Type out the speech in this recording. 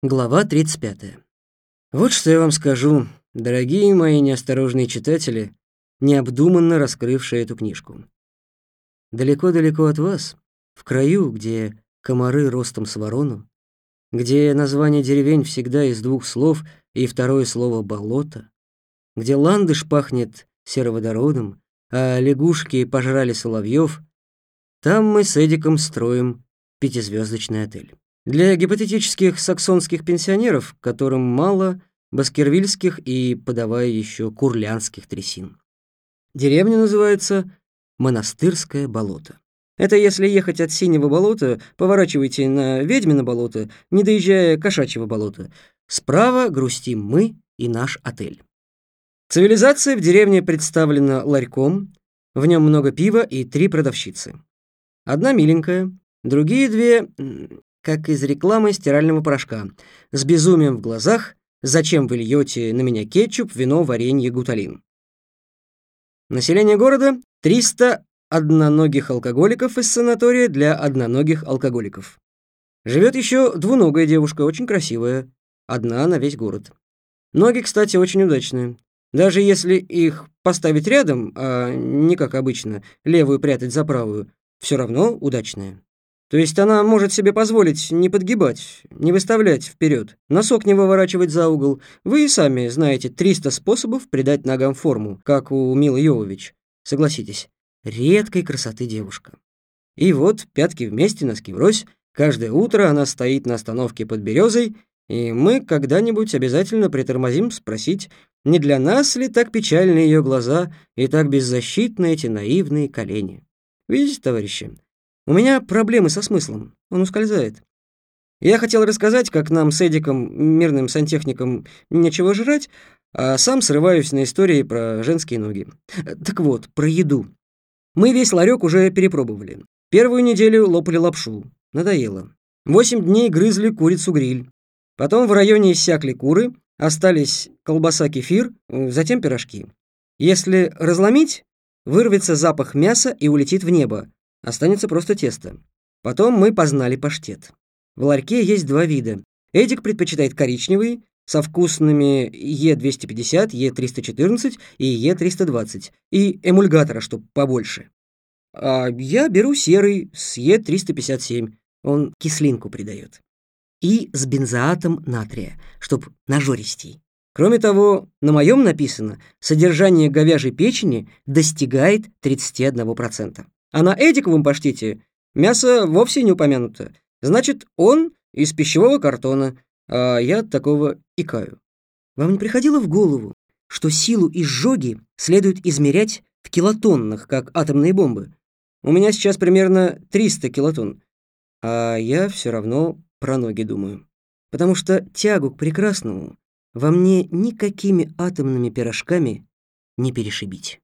Глава 35. Вот что я вам скажу, дорогие мои неосторожные читатели, необдуманно раскрывшие эту книжку. Далеко-далеко от вас, в краю, где комары ростом с ворону, где название деревень всегда из двух слов и второе слово «болото», где ландыш пахнет сероводородом, а лягушки пожрали соловьев, там мы с Эдиком строим пятизвездочный отель. Для гипотетических саксонских пенсионеров, которым мало баскервильских и, подавая еще, курлянских трясин. Деревня называется Монастырское болото. Это если ехать от Синего болота, поворачивайте на Ведьмино болото, не доезжая Кошачьего болота. Справа грустим мы и наш отель. Цивилизация в деревне представлена ларьком, в нем много пива и три продавщицы. Одна миленькая, другие две как из рекламы стирального порошка, с безумием в глазах «Зачем вы льете на меня кетчуп, вино, варенье, гуталин?» Население города — 300 одноногих алкоголиков из санатория для одноногих алкоголиков. Живет еще двуногая девушка, очень красивая, одна на весь город. Ноги, кстати, очень удачные. Даже если их поставить рядом, а не как обычно, левую прятать за правую, все равно удачные. То есть она может себе позволить не подгибать, не выставлять вперед, носок не выворачивать за угол. Вы и сами знаете 300 способов придать ногам форму, как у Милы Йовович. Согласитесь, редкой красоты девушка. И вот пятки вместе, носки врозь. Каждое утро она стоит на остановке под березой, и мы когда-нибудь обязательно притормозим спросить, не для нас ли так печальны ее глаза и так беззащитны эти наивные колени. Видите, товарищи, у меня проблемы со смыслом, он ускользает. Я хотел рассказать, как нам с Эдиком, мирным сантехником, нечего жрать, а сам срываюсь на истории про женские ноги. Так вот, про еду. Мы весь ларек уже перепробовали. Первую неделю лопали лапшу. Надоело. Восемь дней грызли курицу-гриль. Потом в районе иссякли куры, остались колбаса-кефир, затем пирожки. Если разломить, вырвется запах мяса и улетит в небо, Останется просто тесто. Потом мы познали паштет. В ларьке есть два вида. Эдик предпочитает коричневый, со вкусными Е250, Е314 и Е320, и эмульгатора, чтоб побольше. А я беру серый с Е357, он кислинку придает. И с бензоатом натрия, чтоб нажористей. Кроме того, на моем написано, содержание говяжьей печени достигает 31%. А на эдиковом паштете мясо вовсе не упомянуто. Значит, он из пищевого картона, а я от такого икаю. Вам не приходило в голову, что силу изжоги следует измерять в килотоннах, как атомные бомбы? У меня сейчас примерно 300 килотонн, а я все равно про ноги думаю. Потому что тягу к прекрасному во мне никакими атомными пирожками не перешибить.